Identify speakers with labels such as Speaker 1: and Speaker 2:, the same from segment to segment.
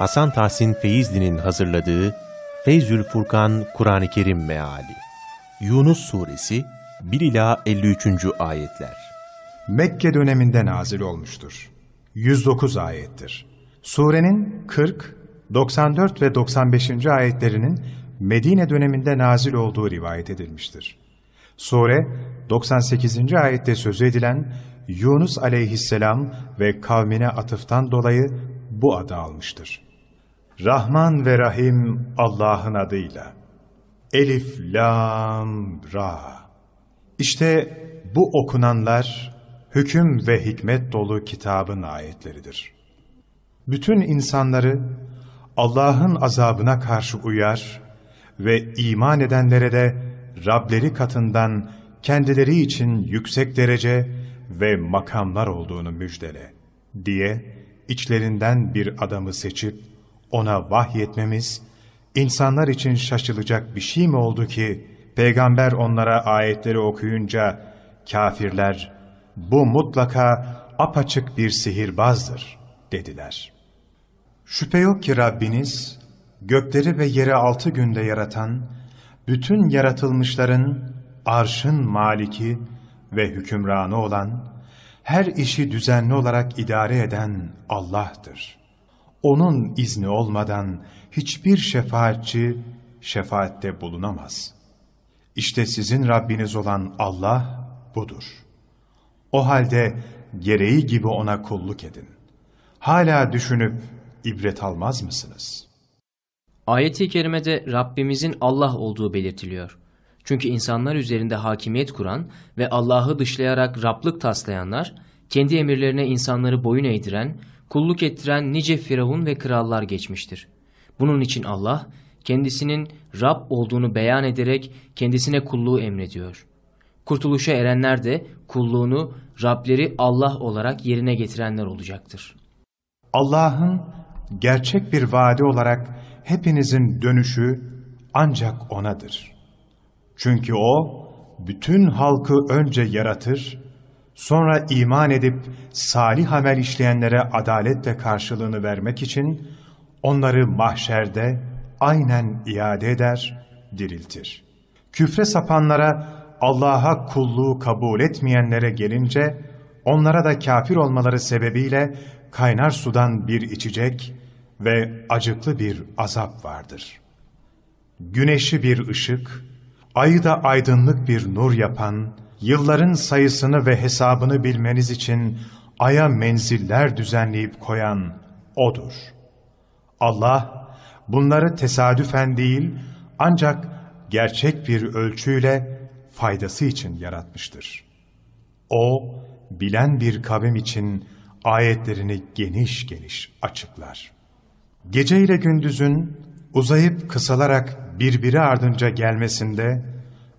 Speaker 1: Hasan Tahsin Feyzli'nin hazırladığı Feyzül Furkan Kur'an-ı Kerim Meali Yunus Suresi 1 ila 53. ayetler.
Speaker 2: Mekke döneminde nazil olmuştur. 109 ayettir. Surenin 40, 94 ve 95. ayetlerinin Medine döneminde nazil olduğu rivayet edilmiştir. Sure 98. ayette sözü edilen Yunus aleyhisselam ve kavmine atıftan dolayı bu adı almıştır. Rahman ve Rahim Allah'ın adıyla. Elif, Lam, Ra. İşte bu okunanlar hüküm ve hikmet dolu kitabın ayetleridir. Bütün insanları Allah'ın azabına karşı uyar ve iman edenlere de Rableri katından kendileri için yüksek derece ve makamlar olduğunu müjdele diye içlerinden bir adamı seçip ona vahyetmemiz, insanlar için şaşılacak bir şey mi oldu ki, peygamber onlara ayetleri okuyunca, kafirler, bu mutlaka apaçık bir sihirbazdır, dediler. Şüphe yok ki Rabbiniz, gökleri ve yeri altı günde yaratan, bütün yaratılmışların arşın maliki ve hükümranı olan, her işi düzenli olarak idare eden Allah'tır. Onun izni olmadan hiçbir şefaatçi şefaatte bulunamaz. İşte sizin Rabbiniz olan Allah budur. O halde gereği gibi ona kulluk edin. Hala düşünüp ibret almaz mısınız?
Speaker 3: Ayet-i kerimede Rabbimizin Allah olduğu belirtiliyor. Çünkü insanlar üzerinde hakimiyet kuran ve Allah'ı dışlayarak Rablık taslayanlar, kendi emirlerine insanları boyun eğdiren, kulluk ettiren nice firavun ve krallar geçmiştir. Bunun için Allah, kendisinin Rab olduğunu beyan ederek kendisine kulluğu emrediyor. Kurtuluşa erenler de kulluğunu Rableri Allah olarak yerine getirenler olacaktır.
Speaker 2: Allah'ın gerçek bir vaadi olarak hepinizin dönüşü ancak O'nadır. Çünkü O, bütün halkı önce yaratır, sonra iman edip salih amel işleyenlere adaletle karşılığını vermek için onları mahşerde aynen iade eder, diriltir. Küfre sapanlara, Allah'a kulluğu kabul etmeyenlere gelince, onlara da kafir olmaları sebebiyle kaynar sudan bir içecek ve acıklı bir azap vardır. Güneşi bir ışık, ayı da aydınlık bir nur yapan, yılların sayısını ve hesabını bilmeniz için aya menziller düzenleyip koyan O'dur. Allah, bunları tesadüfen değil, ancak gerçek bir ölçüyle faydası için yaratmıştır. O, bilen bir kavim için ayetlerini geniş geniş açıklar. Gece ile gündüzün uzayıp kısalarak birbiri ardınca gelmesinde,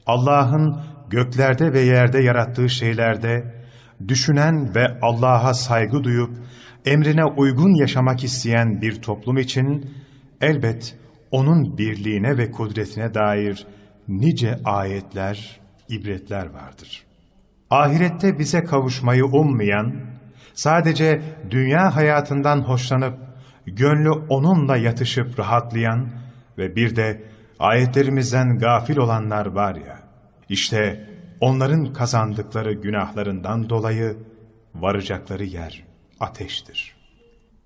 Speaker 2: Allah'ın göklerde ve yerde yarattığı şeylerde, düşünen ve Allah'a saygı duyup, emrine uygun yaşamak isteyen bir toplum için, elbet O'nun birliğine ve kudretine dair nice ayetler, ibretler vardır. Ahirette bize kavuşmayı ummayan, sadece dünya hayatından hoşlanıp, gönlü onunla yatışıp rahatlayan ve bir de ayetlerimizden gafil olanlar var ya, işte onların kazandıkları günahlarından dolayı varacakları yer ateştir.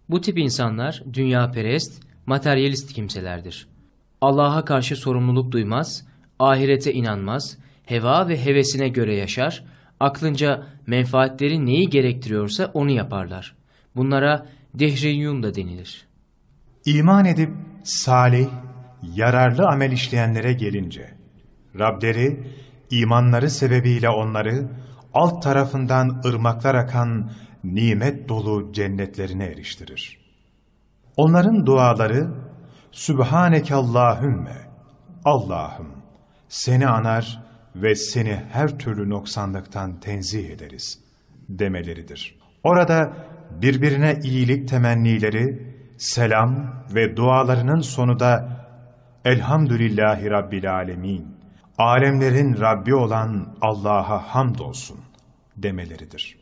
Speaker 3: Bu tip insanlar dünya perest, materyalist kimselerdir. Allah'a karşı sorumluluk duymaz, ahirete inanmaz, heva ve hevesine göre yaşar, aklınca menfaatleri neyi gerektiriyorsa onu yaparlar. Bunlara dehriyyun da denilir.
Speaker 2: İman edip salih, yararlı amel işleyenlere gelince, Rableri imanları sebebiyle onları alt tarafından ırmaklar akan nimet dolu cennetlerine eriştirir. Onların duaları Sübhaneke Allahümme Allah'ım seni anar ve seni her türlü noksanlıktan tenzih ederiz demeleridir. Orada birbirine iyilik temennileri, selam ve dualarının sonu da Elhamdülillahi Rabbil Alemin, alemlerin Rabbi olan Allah'a hamdolsun demeleridir.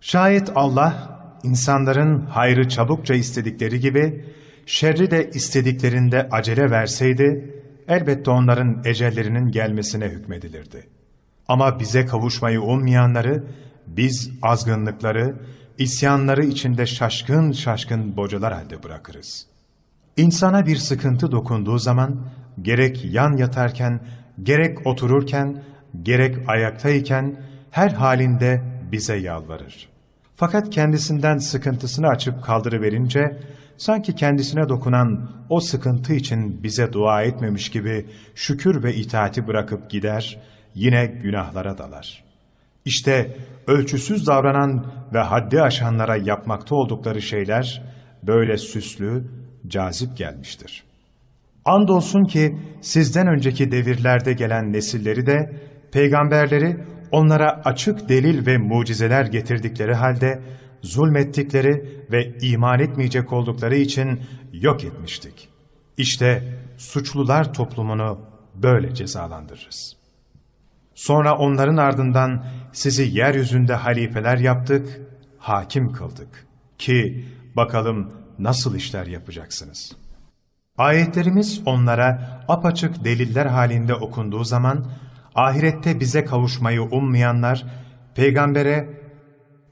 Speaker 2: Şayet Allah, insanların hayrı çabukça istedikleri gibi, şerri de istediklerinde acele verseydi, elbette onların ecellerinin gelmesine hükmedilirdi. Ama bize kavuşmayı ummayanları, biz azgınlıkları, isyanları içinde şaşkın şaşkın bocalar halde bırakırız. İnsana bir sıkıntı dokunduğu zaman, gerek yan yatarken, gerek otururken, gerek ayaktayken, her halinde bize yalvarır. Fakat kendisinden sıkıntısını açıp kaldırıverince, sanki kendisine dokunan o sıkıntı için bize dua etmemiş gibi şükür ve itaati bırakıp gider, yine günahlara dalar. İşte ölçüsüz davranan ve haddi aşanlara yapmakta oldukları şeyler böyle süslü, cazip gelmiştir. Andolsun ki sizden önceki devirlerde gelen nesilleri de peygamberleri onlara açık delil ve mucizeler getirdikleri halde zulmettikleri ve iman etmeyecek oldukları için yok etmiştik. İşte suçlular toplumunu böyle cezalandırırız. Sonra onların ardından sizi yeryüzünde halifeler yaptık, hakim kıldık. Ki bakalım nasıl işler yapacaksınız. Ayetlerimiz onlara apaçık deliller halinde okunduğu zaman, ahirette bize kavuşmayı ummayanlar, peygambere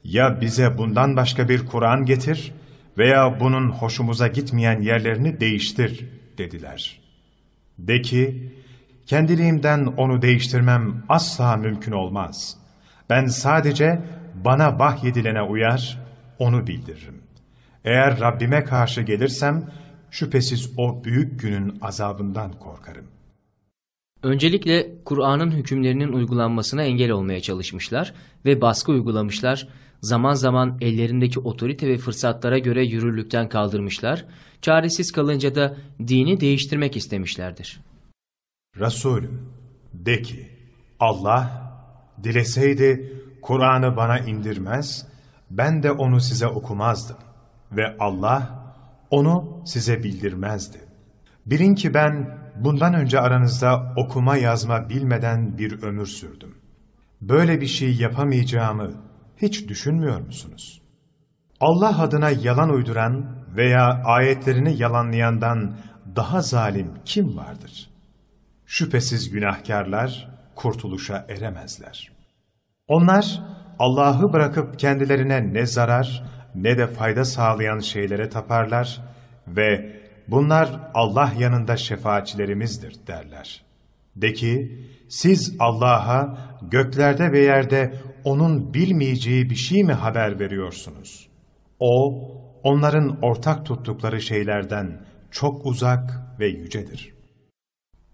Speaker 2: ya bize bundan başka bir Kur'an getir veya bunun hoşumuza gitmeyen yerlerini değiştir dediler. De ki, kendiliğimden onu değiştirmem asla mümkün olmaz. Ben sadece bana vahyedilene uyar, onu bildiririm. Eğer Rabbime karşı gelirsem, şüphesiz o büyük günün azabından korkarım.
Speaker 3: Öncelikle Kur'an'ın hükümlerinin uygulanmasına engel olmaya çalışmışlar ve baskı uygulamışlar, zaman zaman ellerindeki otorite ve fırsatlara göre yürürlükten kaldırmışlar, çaresiz kalınca da dini değiştirmek istemişlerdir.
Speaker 2: Resulüm, de ki, Allah dileseydi Kur'an'ı bana indirmez, ben de onu size okumazdım ve Allah onu size bildirmezdi. Bilin ki ben bundan önce aranızda okuma yazma bilmeden bir ömür sürdüm. Böyle bir şey yapamayacağımı hiç düşünmüyor musunuz? Allah adına yalan uyduran veya ayetlerini yalanlayandan daha zalim kim vardır? Şüphesiz günahkarlar kurtuluşa eremezler. Onlar Allah'ı bırakıp kendilerine ne zarar ne de fayda sağlayan şeylere taparlar ve bunlar Allah yanında şefaatçilerimizdir derler. De ki, siz Allah'a göklerde ve yerde O'nun bilmeyeceği bir şey mi haber veriyorsunuz? O, onların ortak tuttukları şeylerden çok uzak ve yücedir.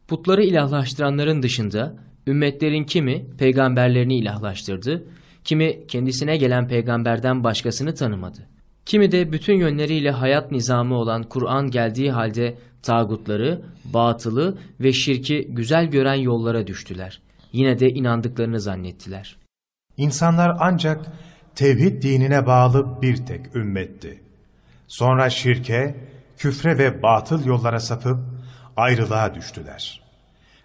Speaker 3: Putları ilahlaştıranların dışında ümmetlerin kimi peygamberlerini ilahlaştırdı, kimi kendisine gelen peygamberden başkasını tanımadı. Kimi de bütün yönleriyle hayat nizamı olan Kur'an geldiği halde tağutları, batılı ve şirki güzel gören yollara düştüler. Yine de inandıklarını zannettiler.
Speaker 2: İnsanlar ancak tevhid dinine bağlı bir tek ümmetti. Sonra şirke, küfre ve batıl yollara sapıp ayrılığa düştüler.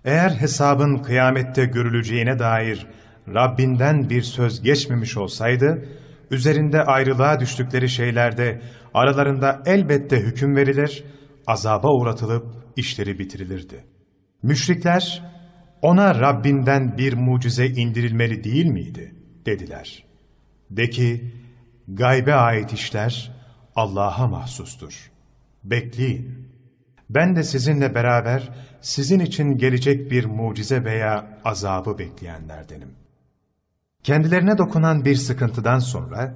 Speaker 2: Eğer hesabın kıyamette görüleceğine dair Rabbinden bir söz geçmemiş olsaydı, üzerinde ayrılığa düştükleri şeylerde aralarında elbette hüküm verilir, azaba uğratılıp işleri bitirilirdi. Müşrikler, ona Rabbinden bir mucize indirilmeli değil miydi? dediler. De ki, gaybe ait işler Allah'a mahsustur. Bekleyin. Ben de sizinle beraber sizin için gelecek bir mucize veya azabı bekleyenlerdenim. Kendilerine dokunan bir sıkıntıdan sonra,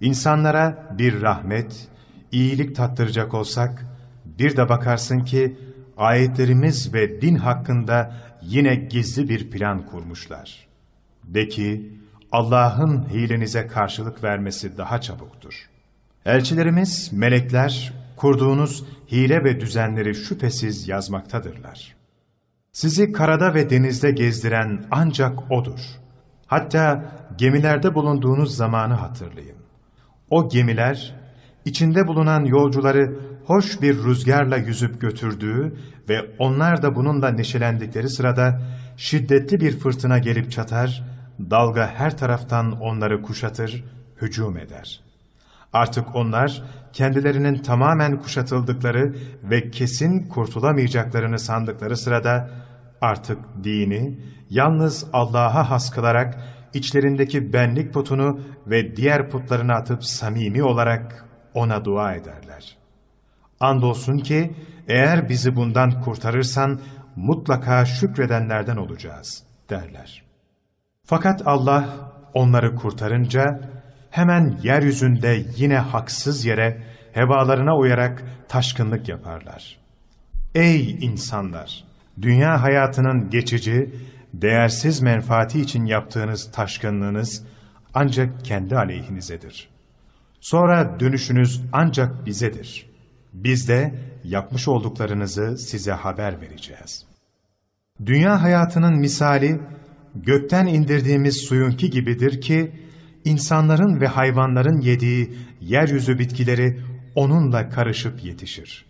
Speaker 2: insanlara bir rahmet, iyilik tattıracak olsak, bir de bakarsın ki ayetlerimiz ve din hakkında yine gizli bir plan kurmuşlar. De ki, Allah'ın hilenize karşılık vermesi daha çabuktur. Elçilerimiz, melekler, kurduğunuz hile ve düzenleri şüphesiz yazmaktadırlar. Sizi karada ve denizde gezdiren ancak O'dur. Hatta gemilerde bulunduğunuz zamanı hatırlayın. O gemiler, içinde bulunan yolcuları hoş bir rüzgarla yüzüp götürdüğü ve onlar da bununla neşelendikleri sırada şiddetli bir fırtına gelip çatar, dalga her taraftan onları kuşatır, hücum eder. Artık onlar kendilerinin tamamen kuşatıldıkları ve kesin kurtulamayacaklarını sandıkları sırada artık dini yalnız Allah'a has kılarak içlerindeki benlik putunu ve diğer putlarını atıp samimi olarak ona dua ederler. Andolsun ki eğer bizi bundan kurtarırsan mutlaka şükredenlerden olacağız derler. Fakat Allah onları kurtarınca hemen yeryüzünde yine haksız yere hevalarına uyarak taşkınlık yaparlar. Ey insanlar! Dünya hayatının geçici, değersiz menfaati için yaptığınız taşkınlığınız ancak kendi aleyhinizedir. Sonra dönüşünüz ancak bizedir. Biz de yapmış olduklarınızı size haber vereceğiz. Dünya hayatının misali, gökten indirdiğimiz suyunki gibidir ki, insanların ve hayvanların yediği yeryüzü bitkileri onunla karışıp yetişir.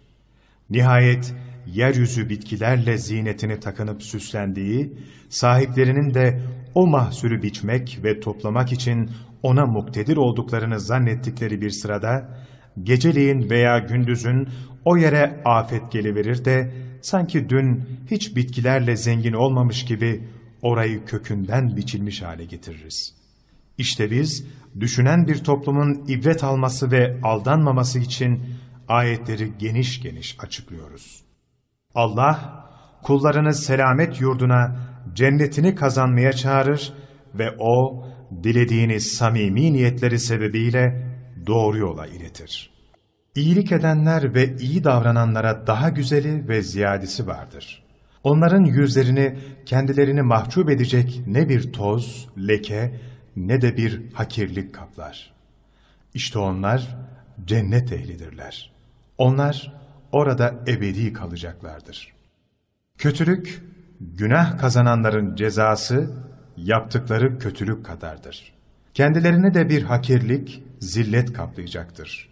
Speaker 2: Nihayet yeryüzü bitkilerle zinetini takınıp süslendiği, sahiplerinin de o mahsulü biçmek ve toplamak için ona muktedir olduklarını zannettikleri bir sırada, geceliğin veya gündüzün o yere afet geliverir de, sanki dün hiç bitkilerle zengin olmamış gibi orayı kökünden biçilmiş hale getiririz. İşte biz, düşünen bir toplumun ibret alması ve aldanmaması için ayetleri geniş geniş açıklıyoruz. Allah, kullarını selamet yurduna, cennetini kazanmaya çağırır ve O, dilediğini samimi niyetleri sebebiyle doğru yola iletir. İyilik edenler ve iyi davrananlara daha güzeli ve ziyadesi vardır. Onların yüzlerini kendilerini mahcup edecek ne bir toz, leke ne de bir hakirlik kaplar. İşte onlar cennet ehlidirler. Onlar orada ebedi kalacaklardır. Kötülük, günah kazananların cezası yaptıkları kötülük kadardır. Kendilerine de bir hakirlik, zillet kaplayacaktır.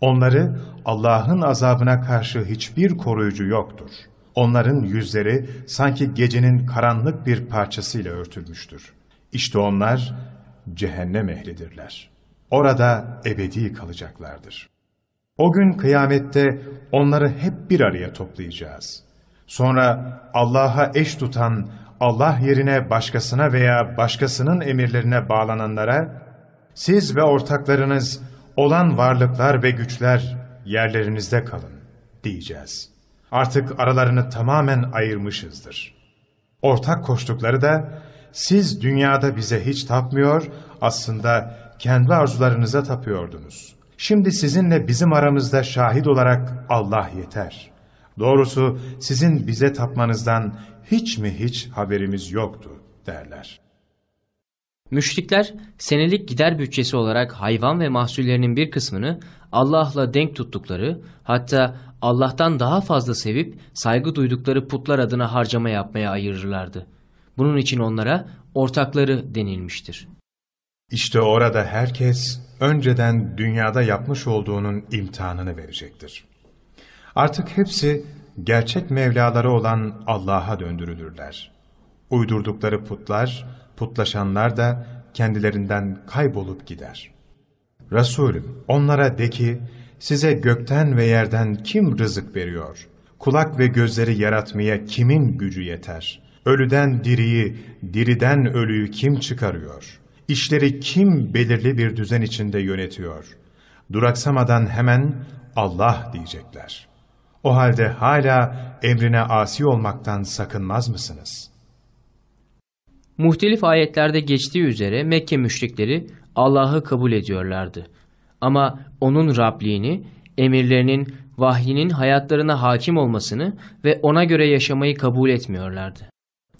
Speaker 2: Onları Allah'ın azabına karşı hiçbir koruyucu yoktur. Onların yüzleri sanki gecenin karanlık bir parçasıyla örtülmüştür. İşte onlar cehennem ehlidirler. Orada ebedi kalacaklardır. O gün kıyamette onları hep bir araya toplayacağız. Sonra Allah'a eş tutan, Allah yerine başkasına veya başkasının emirlerine bağlananlara, siz ve ortaklarınız olan varlıklar ve güçler yerlerinizde kalın diyeceğiz. Artık aralarını tamamen ayırmışızdır. Ortak koştukları da, siz dünyada bize hiç tapmıyor, aslında kendi arzularınıza tapıyordunuz. Şimdi sizinle bizim aramızda şahit olarak Allah yeter. Doğrusu sizin bize tapmanızdan hiç mi hiç haberimiz yoktu derler.
Speaker 3: Müşrikler senelik gider bütçesi olarak hayvan ve mahsullerinin bir kısmını Allah'la denk tuttukları hatta Allah'tan daha fazla sevip saygı duydukları putlar adına harcama yapmaya ayırırlardı. Bunun için onlara ortakları denilmiştir.
Speaker 2: İşte orada herkes önceden dünyada yapmış olduğunun imtihanını verecektir. Artık hepsi gerçek Mevlaları olan Allah'a döndürülürler. Uydurdukları putlar, putlaşanlar da kendilerinden kaybolup gider. Resulüm onlara de ki, size gökten ve yerden kim rızık veriyor? Kulak ve gözleri yaratmaya kimin gücü yeter? Ölüden diriyi, diriden ölüyü kim çıkarıyor? İşleri kim belirli bir düzen içinde yönetiyor? Duraksamadan hemen Allah diyecekler. O halde hala emrine asi olmaktan sakınmaz mısınız?
Speaker 3: Muhtelif ayetlerde geçtiği üzere Mekke müşrikleri Allah'ı kabul ediyorlardı. Ama O'nun Rabliğini, emirlerinin, vahyinin hayatlarına hakim olmasını ve O'na göre yaşamayı kabul etmiyorlardı.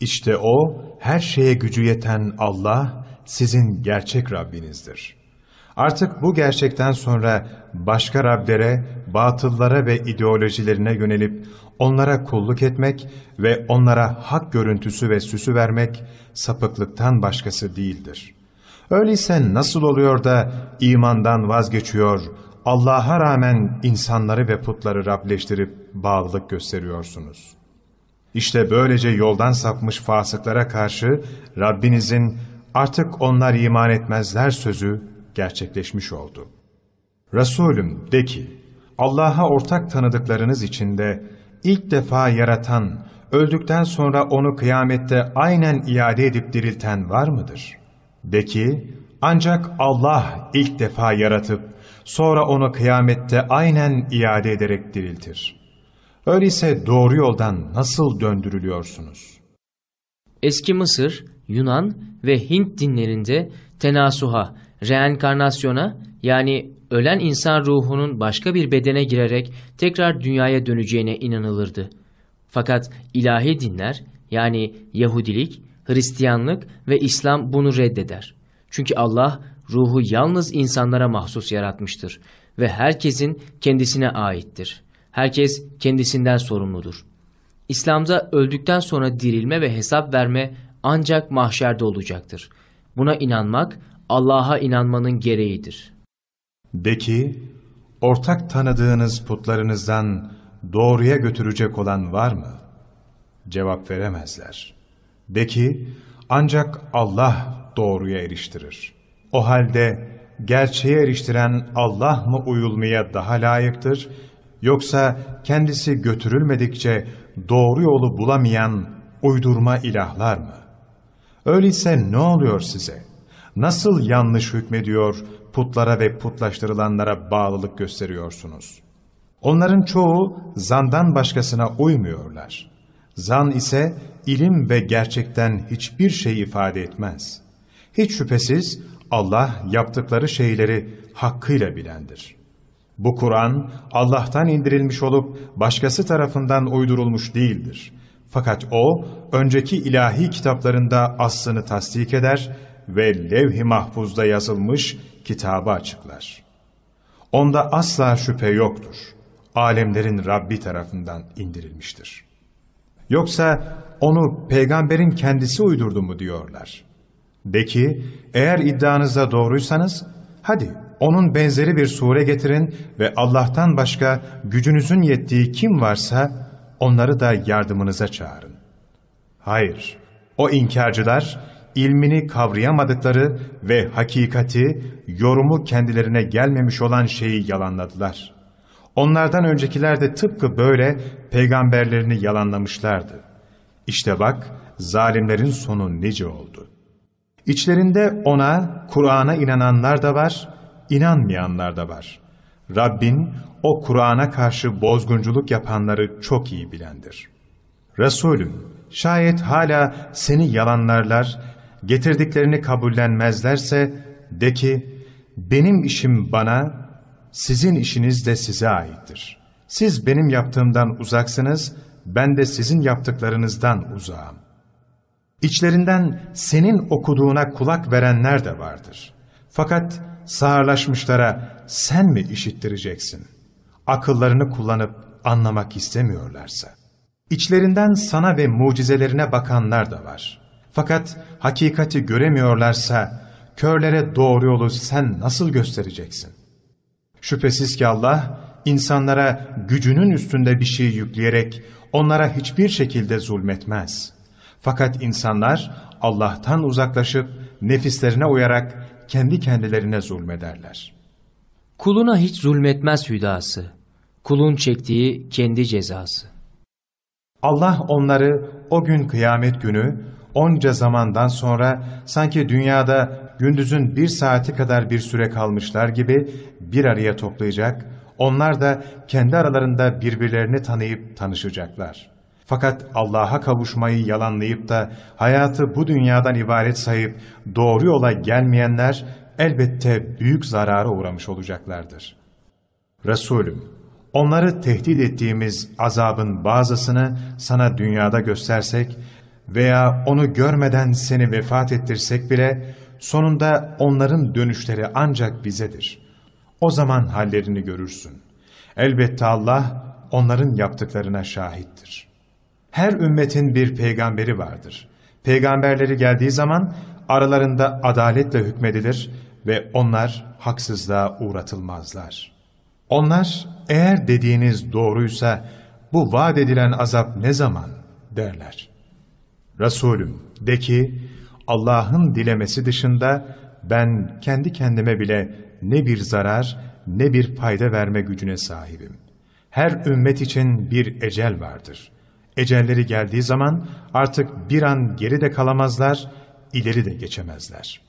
Speaker 2: İşte O, her şeye gücü yeten Allah, sizin gerçek Rabbinizdir. Artık bu gerçekten sonra başka Rablere, batıllara ve ideolojilerine yönelip onlara kulluk etmek ve onlara hak görüntüsü ve süsü vermek sapıklıktan başkası değildir. Öyleyse nasıl oluyor da imandan vazgeçiyor, Allah'a rağmen insanları ve putları Rableştirip bağlılık gösteriyorsunuz? İşte böylece yoldan sapmış fasıklara karşı Rabbinizin artık onlar iman etmezler sözü gerçekleşmiş oldu. Resulüm de ki, Allah'a ortak tanıdıklarınız içinde ilk defa yaratan, öldükten sonra onu kıyamette aynen iade edip dirilten var mıdır? De ki, ancak Allah ilk defa yaratıp, sonra onu kıyamette aynen iade ederek diriltir. Öyleyse doğru yoldan nasıl döndürülüyorsunuz?
Speaker 3: Eski Mısır, Yunan ve Hint dinlerinde tenasuha, reenkarnasyona yani ölen insan ruhunun başka bir bedene girerek tekrar dünyaya döneceğine inanılırdı. Fakat ilahi dinler yani Yahudilik, Hristiyanlık ve İslam bunu reddeder. Çünkü Allah ruhu yalnız insanlara mahsus yaratmıştır ve herkesin kendisine aittir. Herkes kendisinden sorumludur. İslam'da öldükten sonra dirilme ve hesap verme ancak mahşerde olacaktır. Buna inanmak Allah'a inanmanın gereğidir.
Speaker 2: De ki, ortak tanıdığınız putlarınızdan doğruya götürecek olan var mı? Cevap veremezler. De ki, ancak Allah doğruya eriştirir. O halde gerçeğe eriştiren Allah mı uyulmaya daha layıktır, yoksa kendisi götürülmedikçe doğru yolu bulamayan uydurma ilahlar mı? Öyleyse ne oluyor size? Nasıl yanlış hükmediyor, putlara ve putlaştırılanlara bağlılık gösteriyorsunuz? Onların çoğu zandan başkasına uymuyorlar. Zan ise ilim ve gerçekten hiçbir şey ifade etmez. Hiç şüphesiz Allah yaptıkları şeyleri hakkıyla bilendir. Bu Kur'an Allah'tan indirilmiş olup başkası tarafından uydurulmuş değildir. Fakat o önceki ilahi kitaplarında aslını tasdik eder ve levh-i mahfuzda yazılmış kitabı açıklar. Onda asla şüphe yoktur. Alemlerin Rabbi tarafından indirilmiştir. Yoksa onu peygamberin kendisi uydurdu mu diyorlar. De ki eğer iddianızda doğruysanız hadi onun benzeri bir sure getirin ve Allah'tan başka gücünüzün yettiği kim varsa onları da yardımınıza çağırın. Hayır, o inkarcılar ilmini kavrayamadıkları ve hakikati, yorumu kendilerine gelmemiş olan şeyi yalanladılar. Onlardan öncekiler de tıpkı böyle peygamberlerini yalanlamışlardı. İşte bak, zalimlerin sonu nice oldu. İçlerinde ona, Kur'an'a inananlar da var, inanmayanlar da var. Rabbin o Kur'an'a karşı bozgunculuk yapanları çok iyi bilendir. Resulüm, şayet hala seni yalanlarlar, getirdiklerini kabullenmezlerse, de ki, benim işim bana, sizin işiniz de size aittir. Siz benim yaptığımdan uzaksınız, ben de sizin yaptıklarınızdan uzağım. İçlerinden senin okuduğuna kulak verenler de vardır. Fakat sağırlaşmışlara sen mi işittireceksin? Akıllarını kullanıp anlamak istemiyorlarsa. İçlerinden sana ve mucizelerine bakanlar da var. Fakat hakikati göremiyorlarsa körlere doğru yolu sen nasıl göstereceksin? Şüphesiz ki Allah insanlara gücünün üstünde bir şey yükleyerek onlara hiçbir şekilde zulmetmez. Fakat insanlar Allah'tan uzaklaşıp nefislerine uyarak kendi kendilerine zulmederler.
Speaker 3: Kuluna hiç zulmetmez hüdası. Kulun çektiği kendi cezası.
Speaker 2: Allah onları o gün kıyamet günü onca zamandan sonra sanki dünyada gündüzün bir saati kadar bir süre kalmışlar gibi bir araya toplayacak, onlar da kendi aralarında birbirlerini tanıyıp tanışacaklar. Fakat Allah'a kavuşmayı yalanlayıp da hayatı bu dünyadan ibaret sayıp doğru yola gelmeyenler elbette büyük zarara uğramış olacaklardır. Resulüm, onları tehdit ettiğimiz azabın bazısını sana dünyada göstersek veya onu görmeden seni vefat ettirsek bile sonunda onların dönüşleri ancak bizedir. O zaman hallerini görürsün. Elbette Allah onların yaptıklarına şahittir. Her ümmetin bir peygamberi vardır. Peygamberleri geldiği zaman aralarında adaletle hükmedilir ve onlar haksızlığa uğratılmazlar. Onlar eğer dediğiniz doğruysa bu vaat edilen azap ne zaman derler. Resulüm de ki Allah'ın dilemesi dışında ben kendi kendime bile ne bir zarar ne bir fayda verme gücüne sahibim. Her ümmet için bir ecel vardır. Ecelleri geldiği zaman artık bir an geri de kalamazlar, ileri de geçemezler.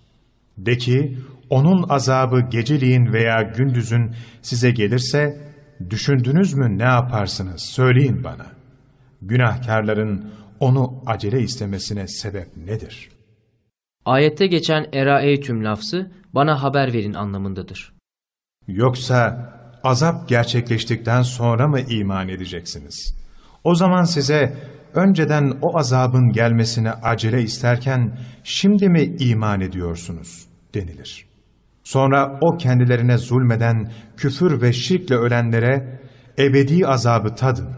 Speaker 2: De ki, onun azabı geceliğin veya gündüzün size gelirse, düşündünüz mü ne yaparsınız söyleyin bana. Günahkarların onu acele istemesine sebep nedir?
Speaker 3: Ayette geçen eraeytüm lafzı bana haber verin anlamındadır.
Speaker 2: Yoksa azap gerçekleştikten sonra mı iman edeceksiniz? O zaman size önceden o azabın gelmesine acele isterken şimdi mi iman ediyorsunuz denilir. Sonra o kendilerine zulmeden küfür ve şirkle ölenlere ebedi azabı tadın.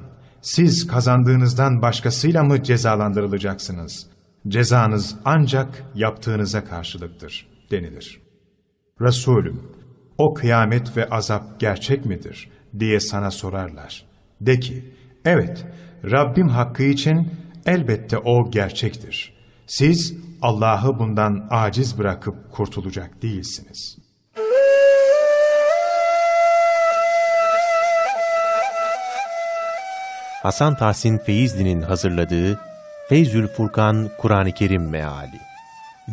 Speaker 2: Siz kazandığınızdan başkasıyla mı cezalandırılacaksınız? Cezanız ancak yaptığınıza karşılıktır denilir. Resulüm, o kıyamet ve azap gerçek midir diye sana sorarlar. De ki, evet, Rabbim hakkı için elbette o gerçektir. Siz Allah'ı bundan aciz bırakıp kurtulacak değilsiniz.
Speaker 1: Hasan Tahsin Feyzli'nin hazırladığı Feyzül Furkan Kur'an-ı Kerim Meali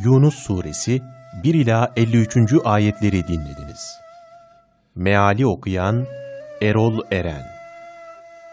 Speaker 1: Yunus Suresi 1 ila 53. ayetleri dinlediniz. Meali okuyan Erol Eren